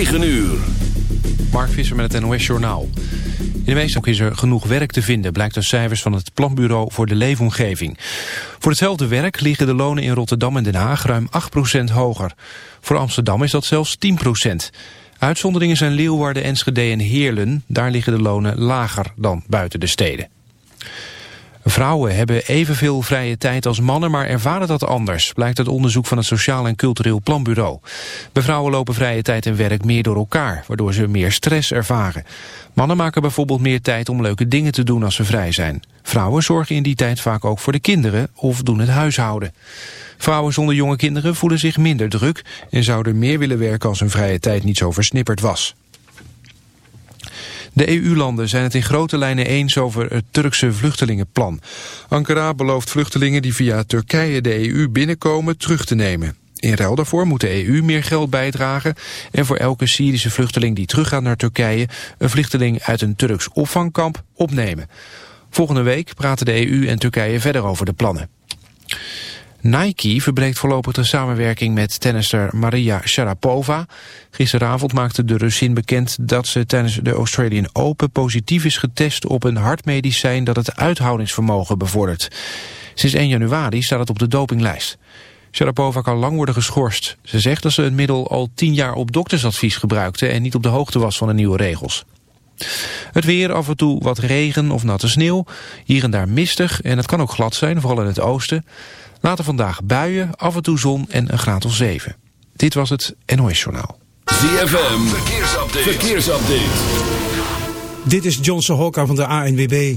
9 uur. Mark Visser met het NOS Journaal. In de meeste is er genoeg werk te vinden, blijkt uit cijfers van het Planbureau voor de Leefomgeving. Voor hetzelfde werk liggen de lonen in Rotterdam en Den Haag ruim 8% hoger. Voor Amsterdam is dat zelfs 10%. Uitzonderingen zijn Leeuwarden, Enschede en Heerlen. Daar liggen de lonen lager dan buiten de steden. Vrouwen hebben evenveel vrije tijd als mannen, maar ervaren dat anders, blijkt uit onderzoek van het Sociaal en Cultureel Planbureau. Bij vrouwen lopen vrije tijd en werk meer door elkaar, waardoor ze meer stress ervaren. Mannen maken bijvoorbeeld meer tijd om leuke dingen te doen als ze vrij zijn. Vrouwen zorgen in die tijd vaak ook voor de kinderen of doen het huishouden. Vrouwen zonder jonge kinderen voelen zich minder druk en zouden meer willen werken als hun vrije tijd niet zo versnipperd was. De EU-landen zijn het in grote lijnen eens over het Turkse vluchtelingenplan. Ankara belooft vluchtelingen die via Turkije de EU binnenkomen terug te nemen. In ruil daarvoor moet de EU meer geld bijdragen en voor elke Syrische vluchteling die teruggaat naar Turkije een vluchteling uit een Turks opvangkamp opnemen. Volgende week praten de EU en Turkije verder over de plannen. Nike verbreekt voorlopig de samenwerking met tennister Maria Sharapova. Gisteravond maakte de Russin bekend dat ze tijdens de Australian Open positief is getest op een hartmedicijn dat het uithoudingsvermogen bevordert. Sinds 1 januari staat het op de dopinglijst. Sharapova kan lang worden geschorst. Ze zegt dat ze het middel al tien jaar op doktersadvies gebruikte en niet op de hoogte was van de nieuwe regels. Het weer, af en toe wat regen of natte sneeuw. Hier en daar mistig en het kan ook glad zijn, vooral in het oosten. Later vandaag buien, af en toe zon en een graad of 7. Dit was het NOS Journaal. ZFM, verkeersupdate. verkeersupdate. Dit is Johnson Hokka van de ANWB.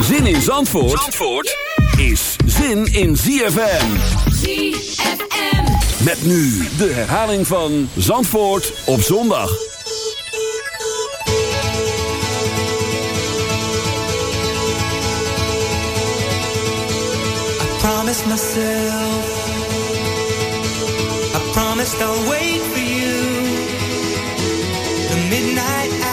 Zin in Zandvoort, Zandvoort is zin in ZFM. ZFM. Met nu de herhaling van Zandvoort op zondag. I promised myself I promised I'll wait for you The midnight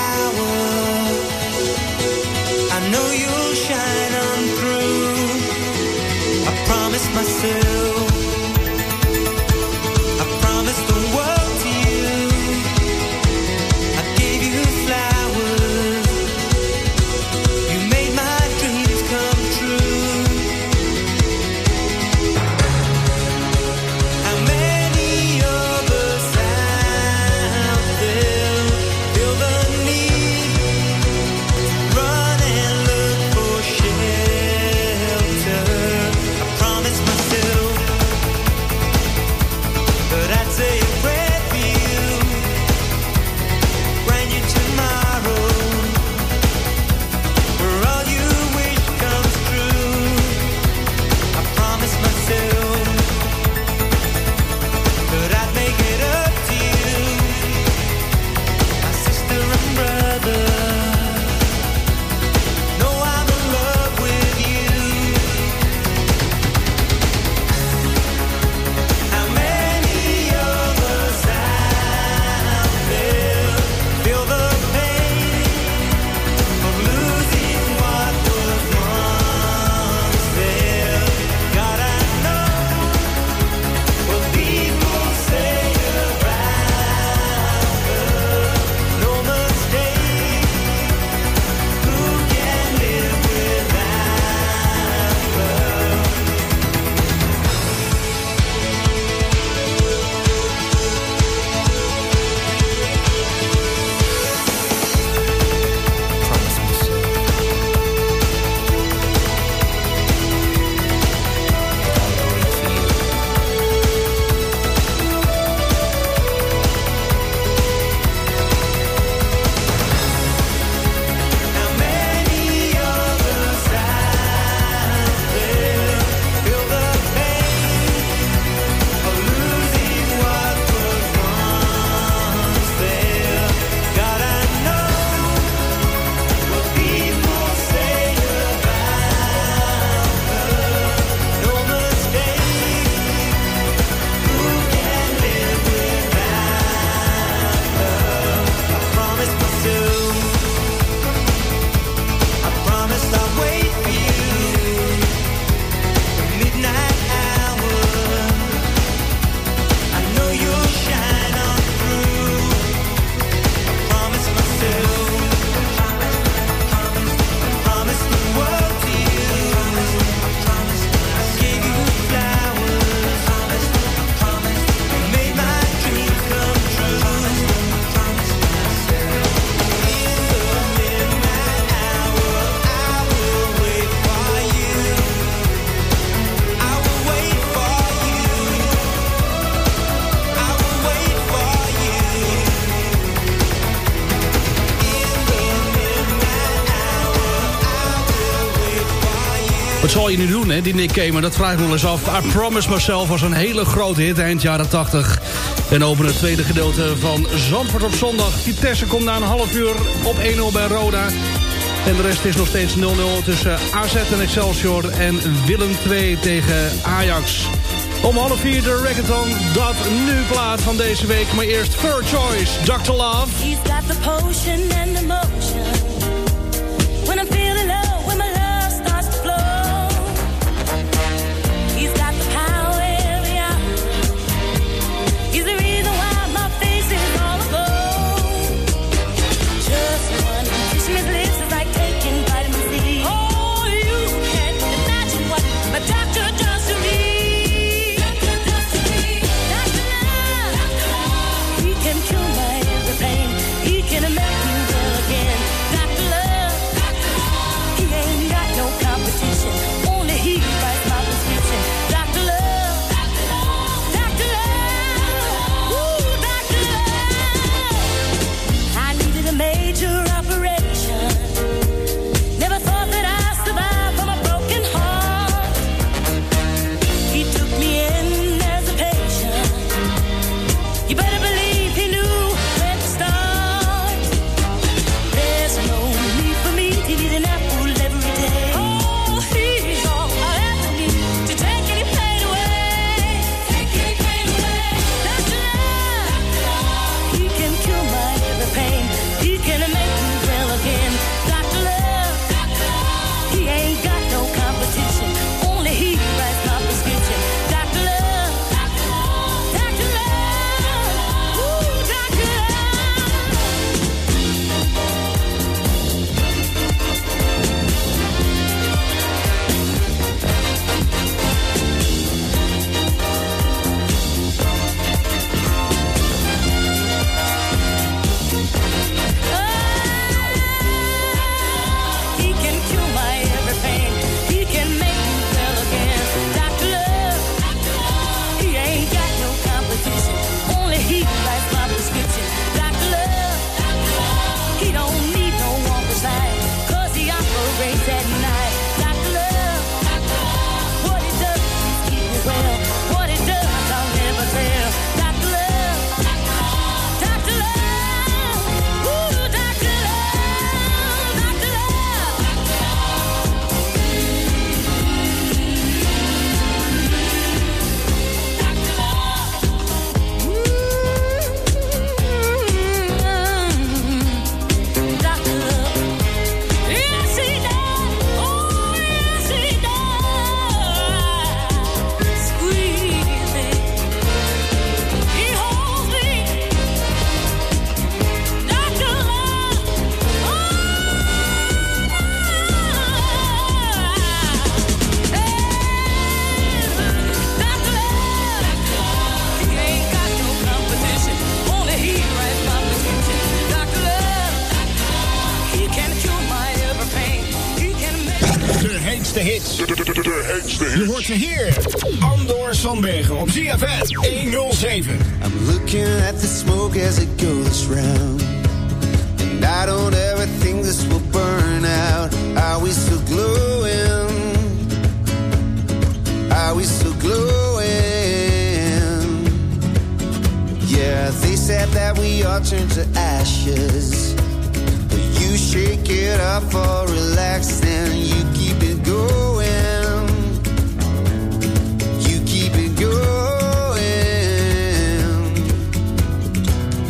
hè, die Nick Kamer. Dat vraag ik me wel eens af. I Promise Myself was een hele grote hit eind jaren 80. En over het tweede gedeelte van Zandvoort op zondag. Vitesse komt na een half uur op 1-0 bij Roda. En de rest is nog steeds 0-0 tussen AZ en Excelsior en Willem 2 tegen Ajax. Om half vier de reggaeton, dat nu plaat van deze week. Maar eerst Fur Choice, Dr. Love. He's got the potion and the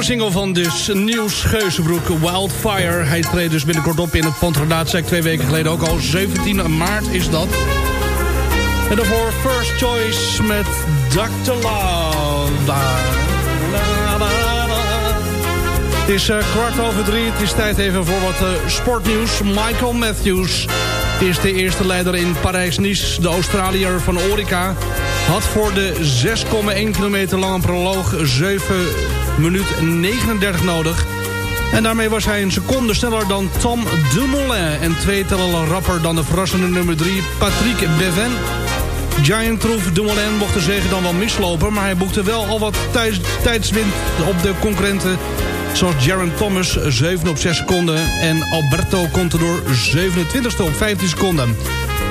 Nieuwe single van dus Geuzenbroek, Wildfire. Hij treedt dus binnenkort op in het Pontradaatzek. Twee weken geleden ook al. 17 maart is dat. En daarvoor First Choice met Dr. Love. Het is eh, kwart over drie. Het is tijd even voor wat eh, sportnieuws. Michael Matthews is de eerste leider in Parijs-Nice. De Australiër van Orica had voor de 6,1 kilometer lange proloog 7 minuten 39 nodig. En daarmee was hij een seconde sneller dan Tom Dumoulin. En twee tellen rapper dan de verrassende nummer 3 Patrick Bevin. Giant Troef Dumoulin mocht de zegen dan wel mislopen... maar hij boekte wel al wat tijds, tijdswind op de concurrenten... zoals Jaron Thomas 7 op 6 seconden... en Alberto Contador 27 op 15 seconden.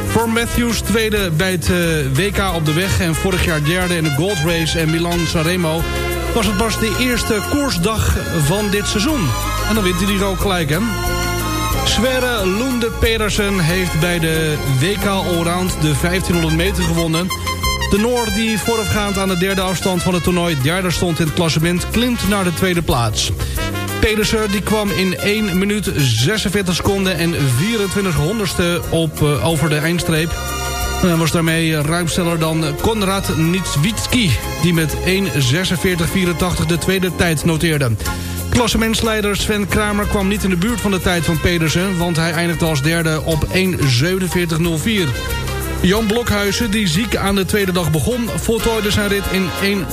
Voor Matthews tweede bij het eh, WK op de weg... en vorig jaar derde in de Gold Race en Milan Sanremo... was het pas de eerste koersdag van dit seizoen. En dan wint hij die ook gelijk, hè? Sverre Lunde Pedersen heeft bij de WK Allround de 1500 meter gewonnen. De Noor die voorafgaand aan de derde afstand van het toernooi derde stond in het klassement klimt naar de tweede plaats. Pedersen die kwam in 1 minuut 46 seconden en 24 honderdste op, uh, over de eindstreep. En was daarmee ruim sneller dan Konrad Nitswitski... die met 1.46.84 de tweede tijd noteerde. Klassementsleider Sven Kramer kwam niet in de buurt van de tijd van Pedersen... want hij eindigde als derde op 1.47.04. Jan Blokhuizen, die ziek aan de tweede dag begon... voltooide zijn rit in 1.47.66.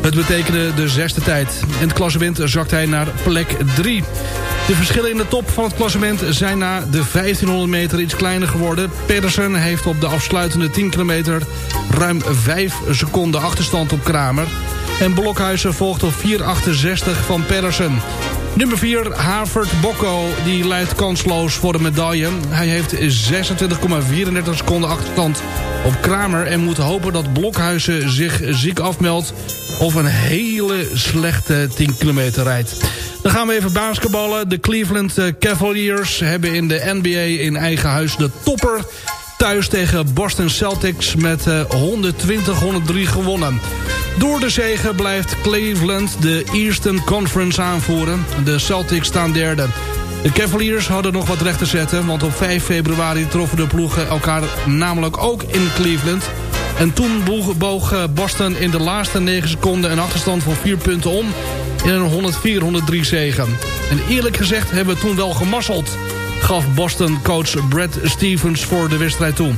Het betekende de zesde tijd. In het klassement zakt hij naar plek 3. De verschillen in de top van het klassement zijn na de 1500 meter iets kleiner geworden. Pedersen heeft op de afsluitende 10 kilometer ruim 5 seconden achterstand op Kramer. En Blokhuizen volgt op 4,68 van Pedersen. Nummer 4, Havert Bokko, die leidt kansloos voor de medaille. Hij heeft 26,34 seconden achterstand op Kramer... en moet hopen dat Blokhuizen zich ziek afmeldt... of een hele slechte 10 kilometer rijdt. Dan gaan we even basketballen. De Cleveland Cavaliers hebben in de NBA in eigen huis de topper thuis tegen Boston Celtics met 120-103 gewonnen. Door de zegen blijft Cleveland de Eastern Conference aanvoeren. De Celtics staan derde. De Cavaliers hadden nog wat recht te zetten... want op 5 februari troffen de ploegen elkaar namelijk ook in Cleveland... En toen boog Boston in de laatste 9 seconden een achterstand van 4 punten om... in een 104-103 zegen. En eerlijk gezegd hebben we toen wel gemasseld gaf Boston-coach Brad Stevens voor de wedstrijd toe.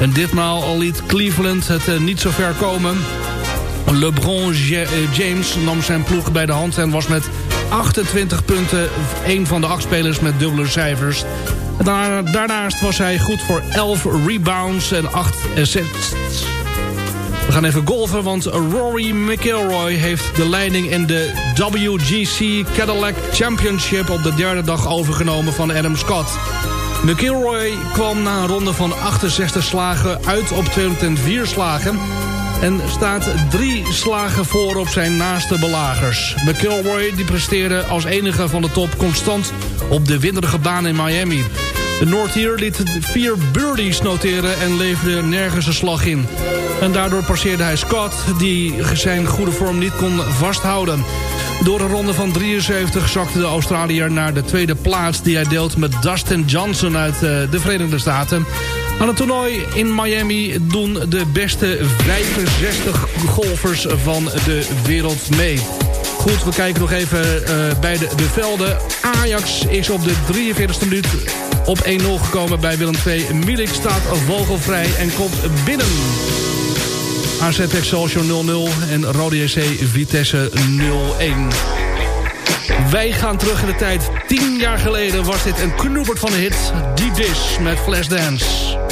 En ditmaal al liet Cleveland het uh, niet zo ver komen. LeBron James nam zijn ploeg bij de hand en was met 28 punten een van de acht spelers met dubbele cijfers. Daarnaast was hij goed voor 11 rebounds en 8 assists. We gaan even golven, want Rory McIlroy heeft de leiding in de WGC Cadillac Championship op de derde dag overgenomen van Adam Scott. McIlroy kwam na een ronde van 68 slagen uit op 204 slagen en staat drie slagen voor op zijn naaste belagers. McIlroy die presteerde als enige van de top constant op de winderige baan in Miami. De Noordier liet vier birdies noteren en leverde nergens een slag in. En daardoor passeerde hij Scott, die zijn goede vorm niet kon vasthouden. Door een ronde van 73 zakte de Australiër naar de tweede plaats... die hij deelt met Dustin Johnson uit de Verenigde Staten. Aan het toernooi in Miami doen de beste 65 golfers van de wereld mee. Goed, we kijken nog even uh, bij de, de velden. Ajax is op de 43e minuut op 1-0 gekomen bij Willem II. Milik staat vogelvrij en komt binnen. AZ Excelsior 0-0 en Rode JC Vitesse 0-1. Wij gaan terug in de tijd. 10 jaar geleden was dit een knoepert van de hit. Deep Dish met Flashdance.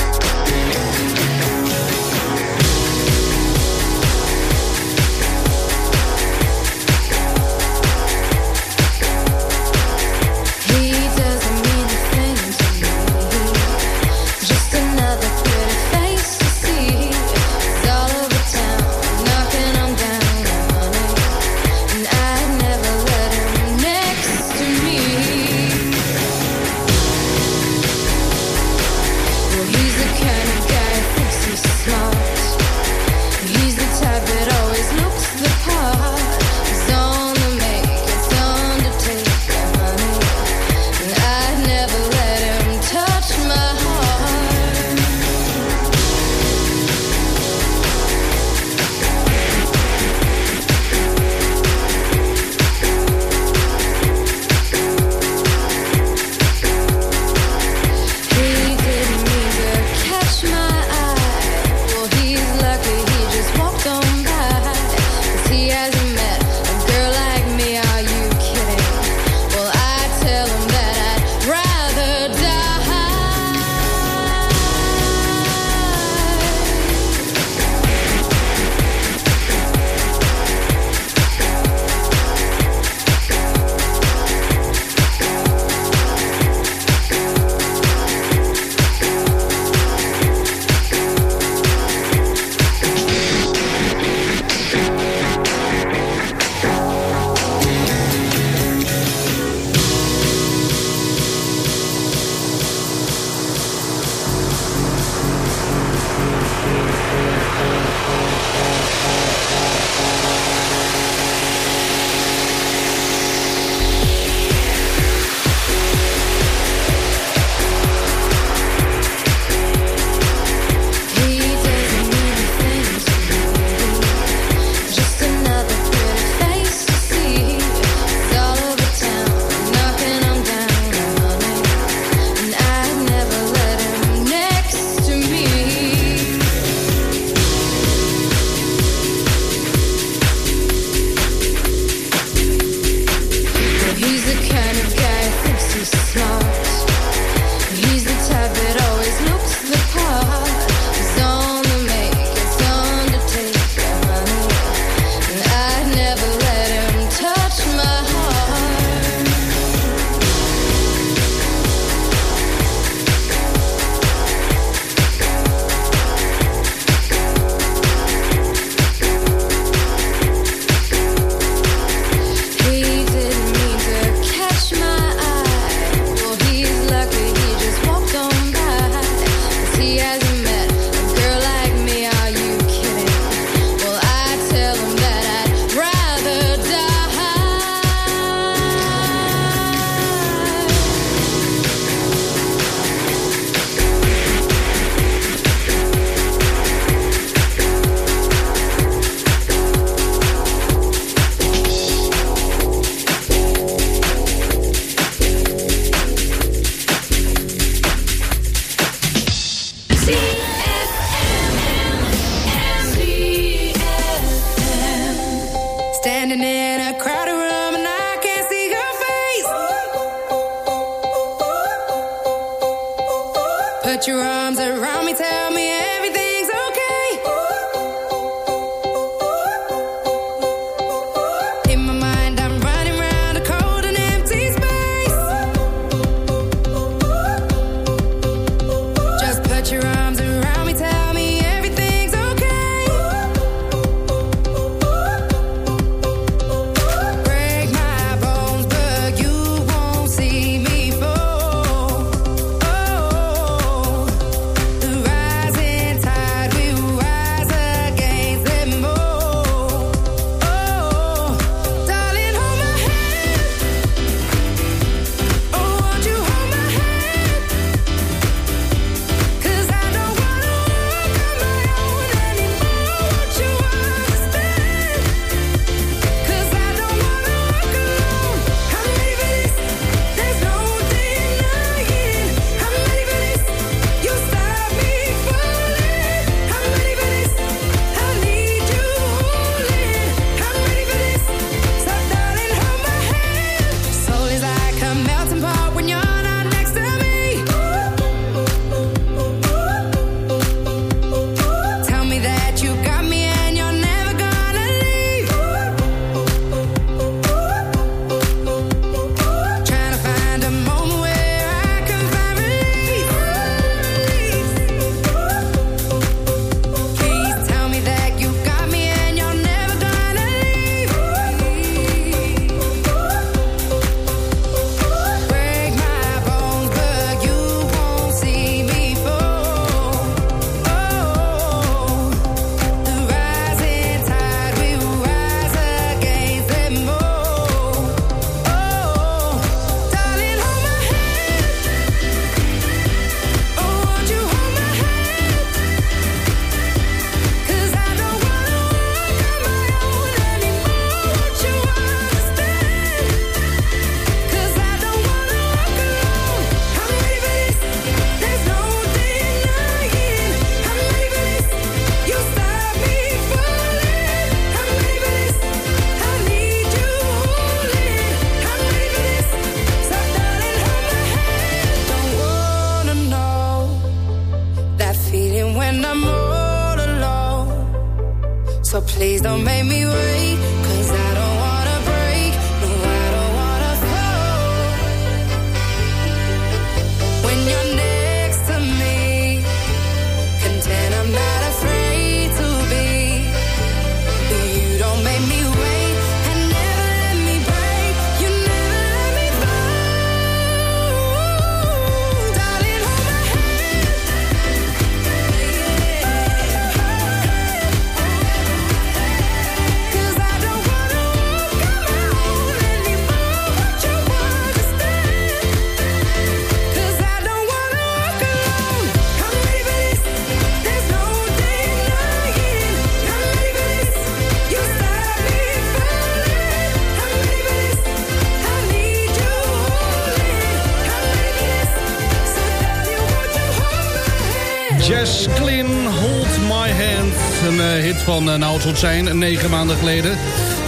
Nou het zal zijn, negen maanden geleden.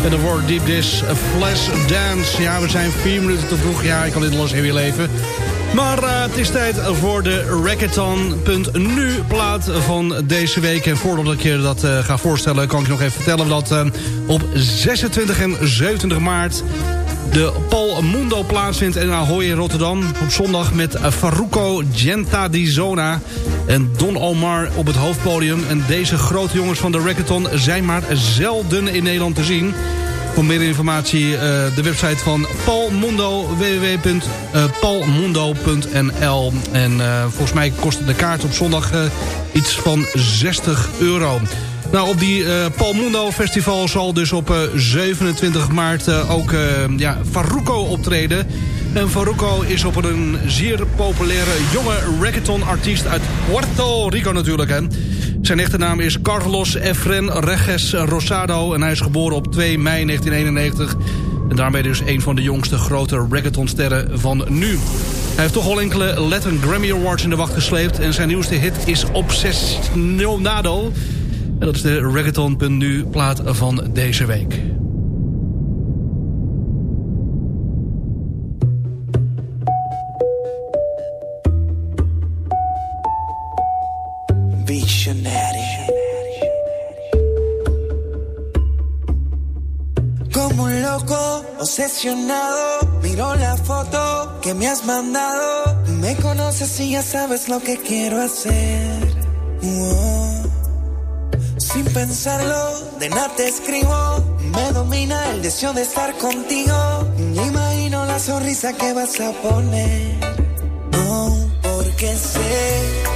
En daarvoor Deep Dish, A Flash Dance. Ja, we zijn vier minuten te vroeg. Ja, ik kan dit los in weer leven. Maar eh, het is tijd voor de Rackathon.nu plaat van deze week. En voordat ik je dat eh, ga voorstellen, kan ik je nog even vertellen... dat eh, op 26 en 27 maart de Paul Mundo plaatsvindt in Ahoy in Rotterdam. Op zondag met eh, Faruco Genta di Zona en Don Omar op het hoofdpodium. En deze grote jongens van de Rackathon zijn maar zelden in Nederland te zien. Voor meer informatie eh, de website van Paul Mundo, www.paulmundo.nl. En eh, volgens mij kost de kaart op zondag eh, iets van 60 euro. Nou, op die eh Paul Mundo Festival zal dus op eh, 27 maart eh, ook eh, ja, Faruco optreden. En Faruco is op een zeer populaire jonge reggaeton-artiest uit Puerto Rico natuurlijk. Zijn echte naam is Carlos Efren Reges Rosado en hij is geboren op 2 mei 1991. En daarmee dus een van de jongste grote reggaetonsterren van nu. Hij heeft toch al enkele Latin Grammy Awards in de wacht gesleept... en zijn nieuwste hit is Obsessionado... En dat is de reggaeton.nu plaat van deze week. Visionary. Como un loco, obsesionado, miro la foto que me has mandado. Me conoces y ya sabes lo que quiero hacer. Sin pensarlo, de nada te escribo. Me domina el deseo de estar contigo. Imagino la sonrisa que vas a poner. No, porque sé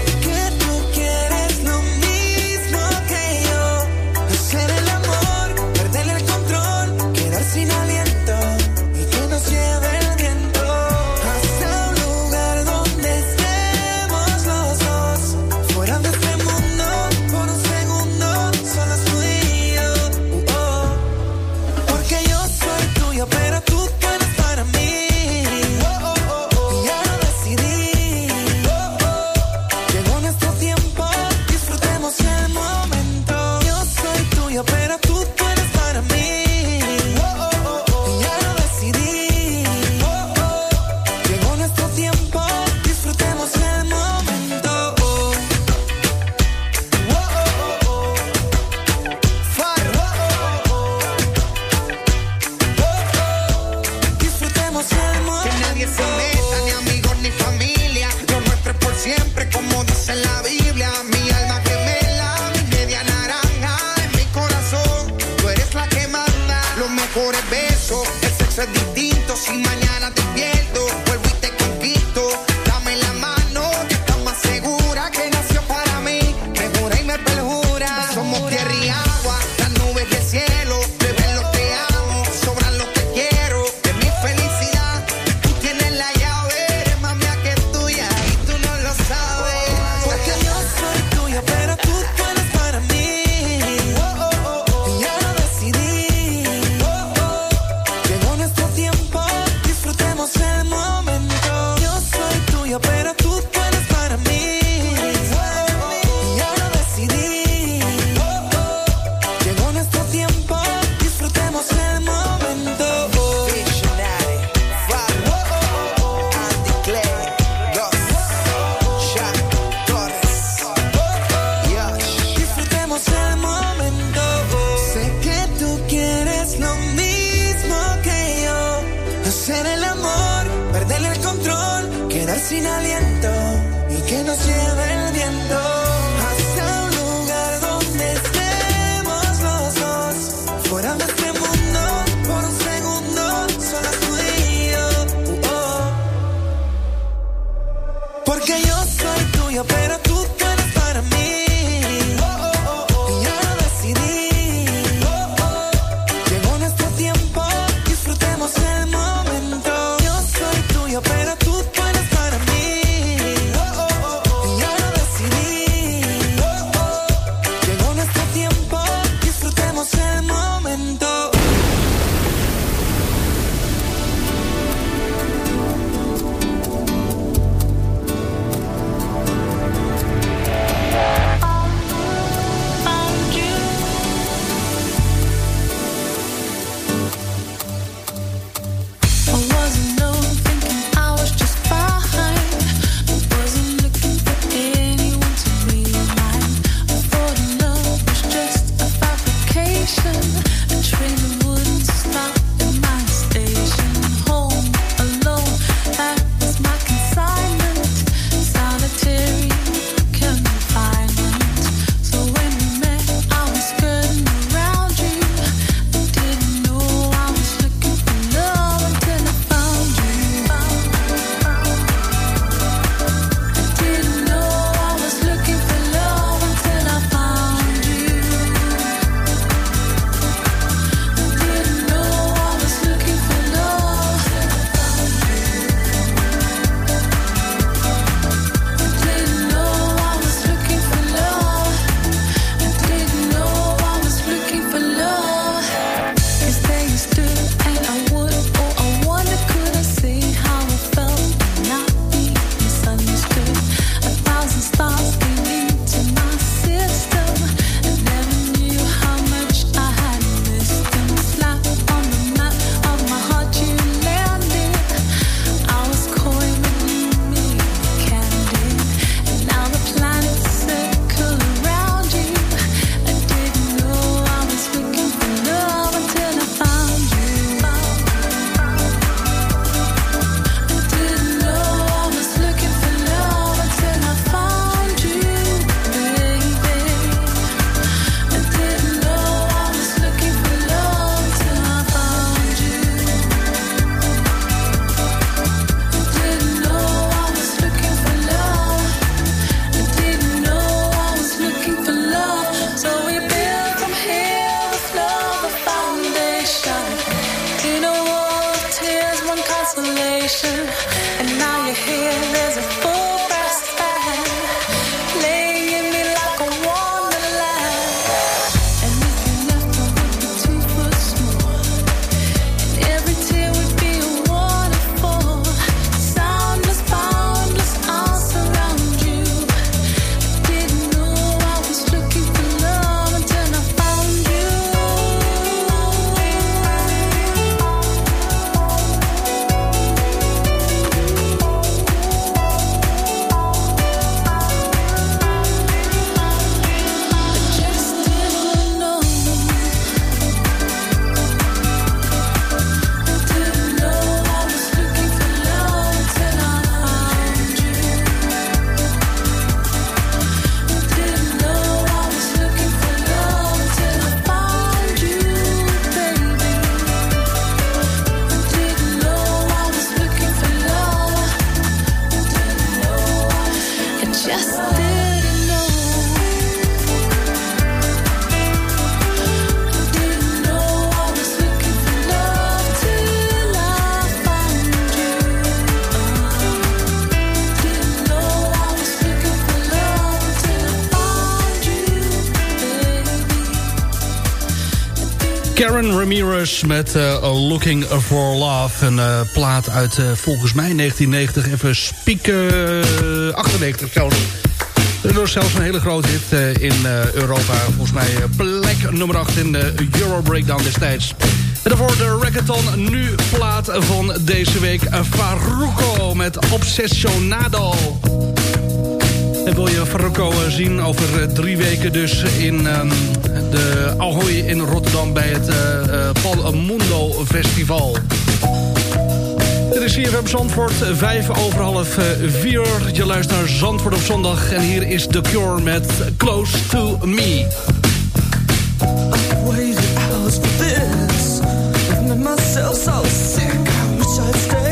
Met eh, Looking for Love. Een eh, plaat uit eh, volgens mij 1990. Even spieken. 98 zelfs. Door zelfs een hele grote hit in Europa. Volgens mij plek nummer 8 in de Euro Breakdown destijds. En daarvoor de Reggaeton nu plaat van deze week. Faruko met Obsessionado. En wil je Faruko zien over drie weken dus in... Ehm, de Ahoy in Rotterdam bij het eh, eh, Pal Mundo Festival. Dit is CFM Zandvoort, vijf over half eh, vier. Je luistert naar Zandvoort op zondag en hier is The Cure met Close to Me. myself so sick I wish I'd stay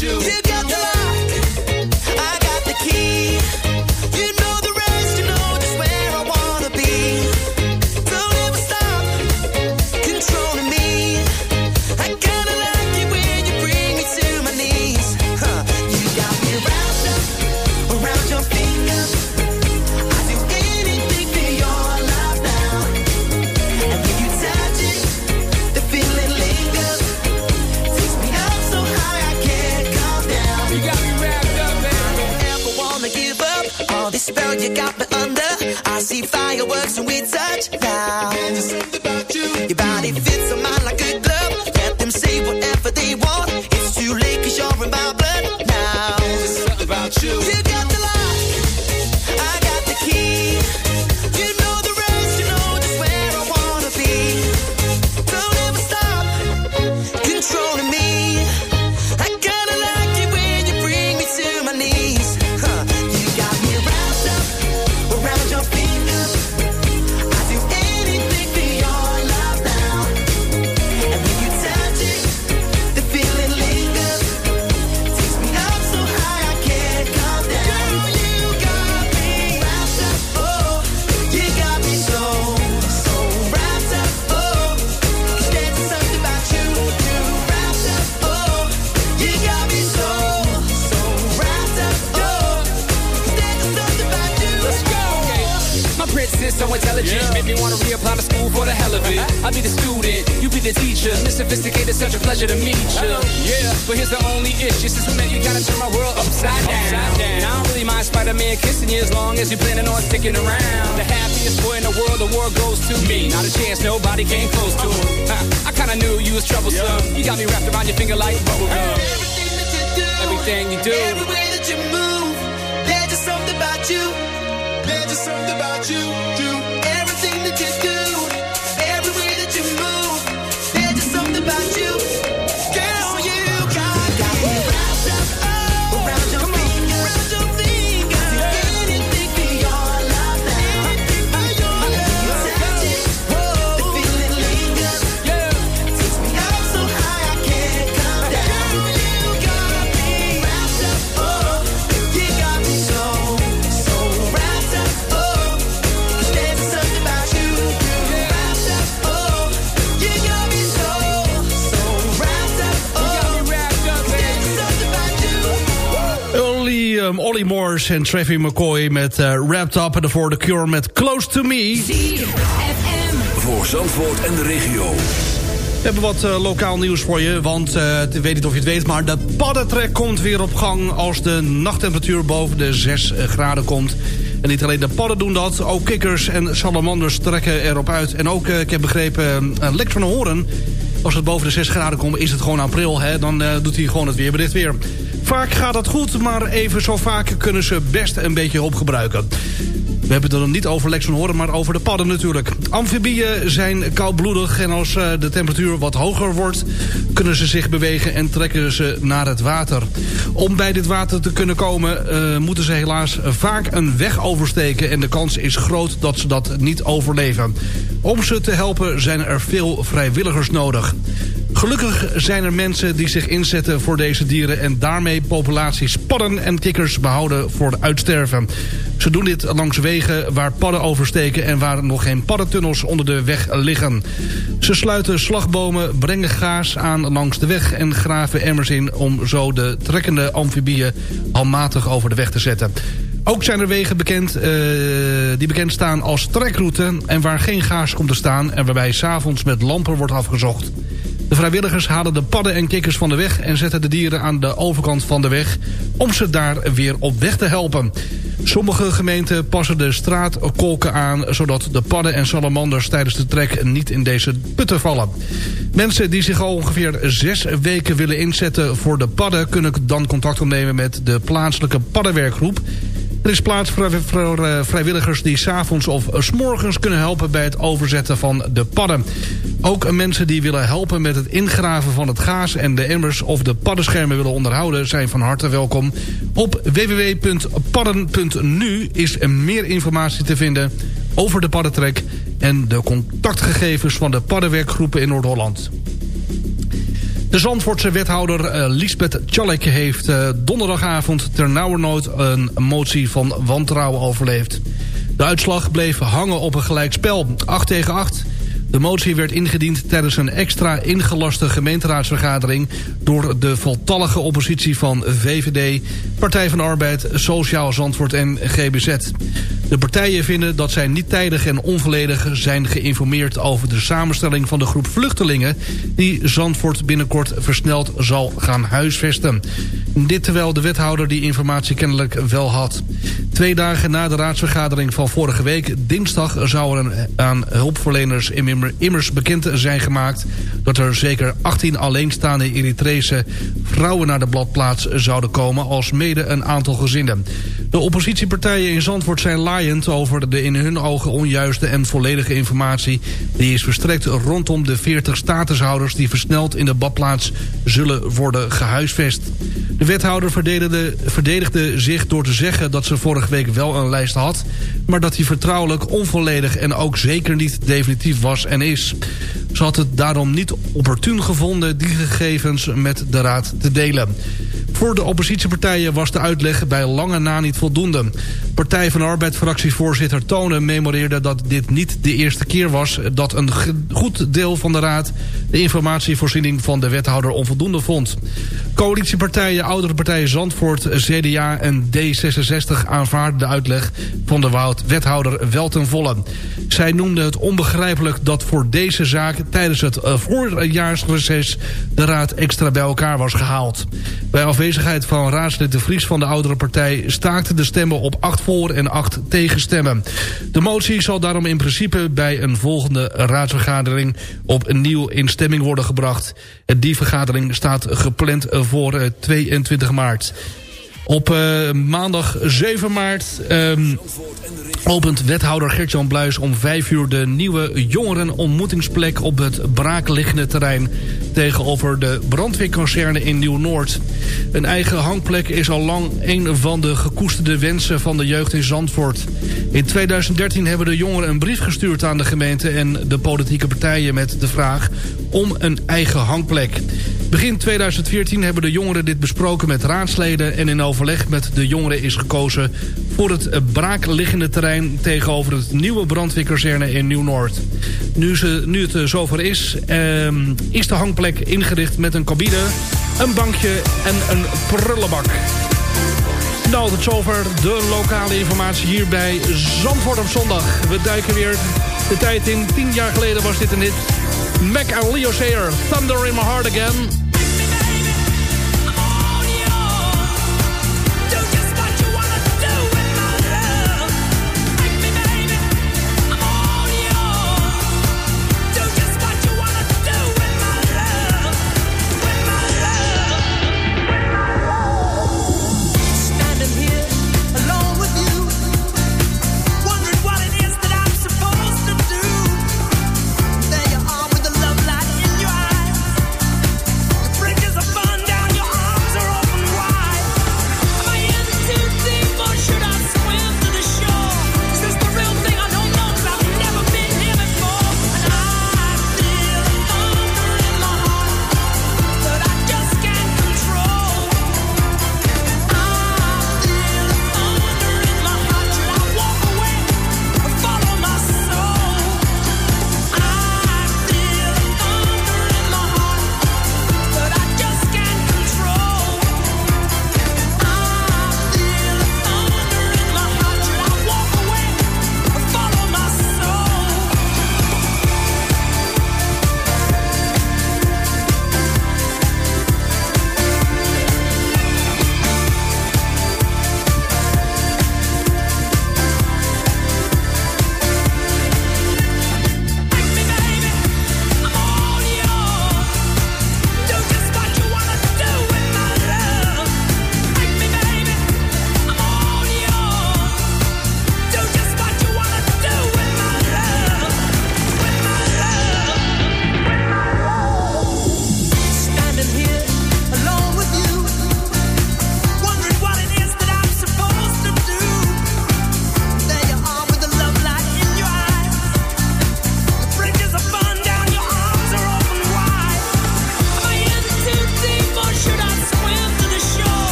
you. Gotta turn my world upside down. And I don't really mind Spider-Man kissing you as long as you're planning on sticking around. The happiest boy in the world, the world goes to me. Not a chance, nobody came close to him. Huh, I kinda knew you was troublesome. You got me wrapped around your finger like bubblegum. Everything you do. Every way that you move, there's just something about you. There's just something about you. En Travis McCoy met uh, Wrapped Up. En daarvoor The Cure met Close to Me. Voor Zandvoort en de regio. We hebben wat eh, lokaal nieuws voor je, want eh, ik weet niet of je het weet... maar de paddentrek komt weer op gang als de nachttemperatuur boven de 6 graden komt. En niet alleen de padden doen dat, ook kikkers en salamanders trekken erop uit. En ook, eh, ik heb begrepen, uh, Lex van Horen... als het boven de 6 graden komt, is het gewoon april. Hè? Dan eh, doet hij gewoon het weerbericht weer. Vaak gaat dat goed, maar even zo vaak kunnen ze best een beetje hulp gebruiken. We hebben het dan niet over Lex van Horen, maar over de padden natuurlijk. Amfibieën zijn koudbloedig en als eh, de temperatuur wat hoger wordt... kunnen ze zich bewegen en trekken ze naar het water. Om bij dit water te kunnen komen eh, moeten ze helaas vaak een weg oversteken... en de kans is groot dat ze dat niet overleven. Om ze te helpen zijn er veel vrijwilligers nodig. Gelukkig zijn er mensen die zich inzetten voor deze dieren... en daarmee populaties padden en kikkers behouden voor het uitsterven. Ze doen dit langs wegen waar padden oversteken... en waar nog geen paddentunnels onder de weg liggen. Ze sluiten slagbomen, brengen gaas aan langs de weg... en graven emmers in om zo de trekkende amfibieën... handmatig over de weg te zetten. Ook zijn er wegen bekend, uh, die bekend staan als trekroute... en waar geen gaas komt te staan... en waarbij s'avonds met lampen wordt afgezocht. De vrijwilligers halen de padden en kikkers van de weg... en zetten de dieren aan de overkant van de weg... om ze daar weer op weg te helpen. Sommige gemeenten passen de straatkolken aan... zodat de padden en salamanders tijdens de trek niet in deze putten vallen. Mensen die zich al ongeveer zes weken willen inzetten voor de padden... kunnen dan contact opnemen met de plaatselijke paddenwerkgroep... Er is plaats voor, eh, vrijwilligers die s'avonds of morgens kunnen helpen... bij het overzetten van de padden. Ook mensen die willen helpen met het ingraven van het gaas... en de emmers of de paddenschermen willen onderhouden... zijn van harte welkom. Op www.padden.nu is er meer informatie te vinden over de paddentrek... en de contactgegevens van de paddenwerkgroepen in Noord-Holland. De Zandvoortse wethouder eh, Lisbeth Tjallik heeft eh, donderdagavond ternauwernood een motie van wantrouwen overleefd. De uitslag bleef hangen op een gelijkspel, 8 tegen 8. De motie werd ingediend tijdens een extra ingelaste gemeenteraadsvergadering... door de voltallige oppositie van VVD, Partij van Arbeid, Sociaal Zandvoort en GBZ. De partijen vinden dat zij niet tijdig en onvolledig zijn geïnformeerd... over de samenstelling van de groep vluchtelingen... die Zandvoort binnenkort versneld zal gaan huisvesten. Dit terwijl de wethouder die informatie kennelijk wel had. Twee dagen na de raadsvergadering van vorige week, dinsdag... zou er aan hulpverleners immers bekend zijn gemaakt... dat er zeker 18 alleenstaande Eritrese vrouwen naar de bladplaats zouden komen... als mede een aantal gezinnen. De oppositiepartijen in Zandvoort zijn laaiend over de in hun ogen onjuiste en volledige informatie... die is verstrekt rondom de 40 statushouders die versneld in de badplaats zullen worden gehuisvest. De wethouder verdedigde, verdedigde zich door te zeggen dat ze vorige week wel een lijst had... maar dat die vertrouwelijk, onvolledig en ook zeker niet definitief was en is. Ze had het daarom niet opportun gevonden die gegevens met de raad te delen. Voor de oppositiepartijen was de uitleg bij lange na niet voldoende. Partij van de Arbeid fractievoorzitter Tonen memoreerde dat dit niet de eerste keer was... dat een goed deel van de raad de informatievoorziening van de wethouder onvoldoende vond. Coalitiepartijen, oudere partijen Zandvoort, CDA en D66 aanvaarden de uitleg van de wethouder wel ten volle. Zij noemde het onbegrijpelijk dat voor deze zaak tijdens het eh, voorjaarsreces de raad extra bij elkaar was gehaald. Bij afwezigheid van raadslid De Vries van de oudere partij staakten de stemmen op 8 voor en 8 tegenstemmen. De motie zal daarom in principe bij een volgende raadsvergadering opnieuw in stemming worden gebracht. Die vergadering staat gepland voor eh, 22 maart. Op uh, maandag 7 maart um, opent wethouder Gert-Jan Bluis om 5 uur de nieuwe jongerenontmoetingsplek op het braakliggende terrein tegenover de brandweerkazerne in Nieuw-Noord. Een eigen hangplek is al lang een van de gekoesterde wensen van de jeugd in Zandvoort. In 2013 hebben de jongeren een brief gestuurd aan de gemeente en de politieke partijen met de vraag om een eigen hangplek. Begin 2014 hebben de jongeren dit besproken met raadsleden... en in overleg met de jongeren is gekozen voor het braakliggende terrein... tegenover het nieuwe brandweerkazerne in Nieuw-Noord. Nu, nu het zover is, eh, is de hangplek ingericht met een cabine... een bankje en een prullenbak. Nou, tot zover de lokale informatie hier bij Zandvoort op zondag. We duiken weer de tijd in. Tien jaar geleden was dit een hit. Mac en Leo Sayer, Thunder in My Heart Again...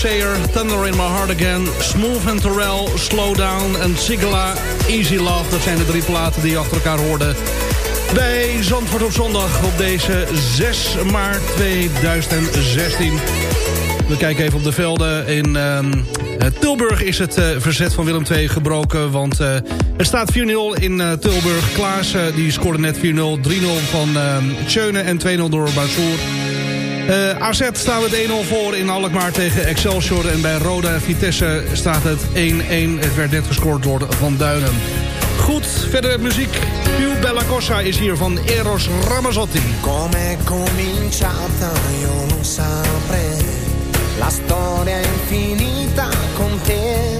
Sayer, Thunder in My Heart Again... Smooth and Terrell, Slow Down en Sigala, Easy Love. Dat zijn de drie platen die je achter elkaar hoorden bij Zandvoort op zondag... op deze 6 maart 2016. We kijken even op de velden. In ehm, eh, Tilburg is het eh, verzet van Willem II gebroken. Want uh, eh, het staat 4-0 in Tilburg. Klaas die scoorde net 4-0. 3-0 van ehm, uh, Tjeunen en 2-0 door Bazoor. Eh, AZ staat het 1-0 voor in Alkmaar tegen Excelsior. En bij Roda Vitesse staat het 1-1. Het werd net gescoord door Van Duinen. Goed, verder met muziek. Uw Bella Cosa is hier van Eros Ramazzotti. Come cominciata io non La storia infinita con te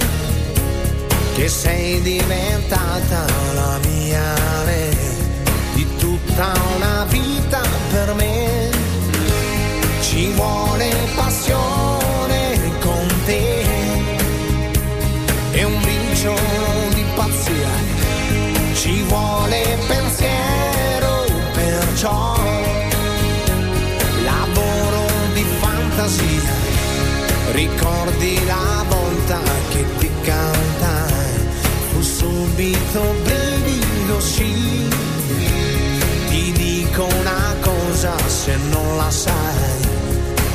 Che sei diventata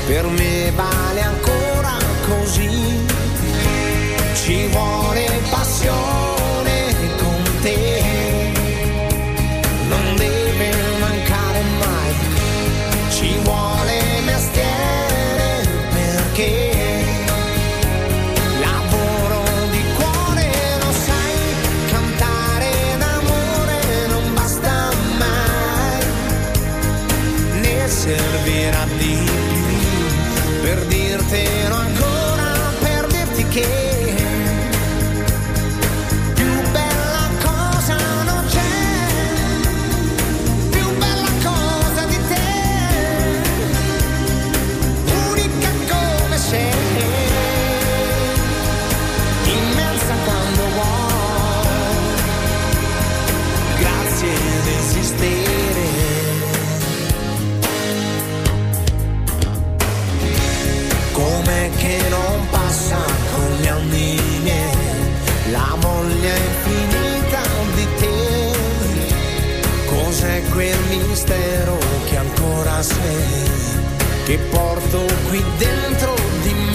Pero me che porto qui dentro di me.